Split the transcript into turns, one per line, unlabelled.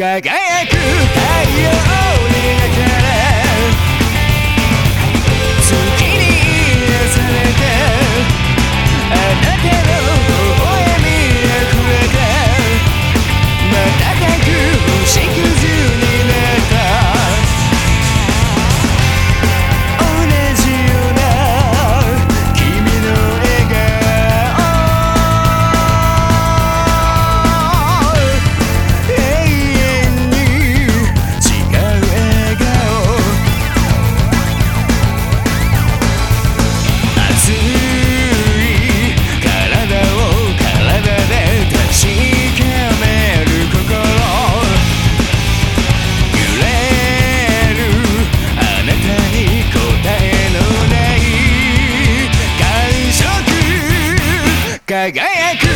Kijk, hey, hey, Kijk, hey, hey,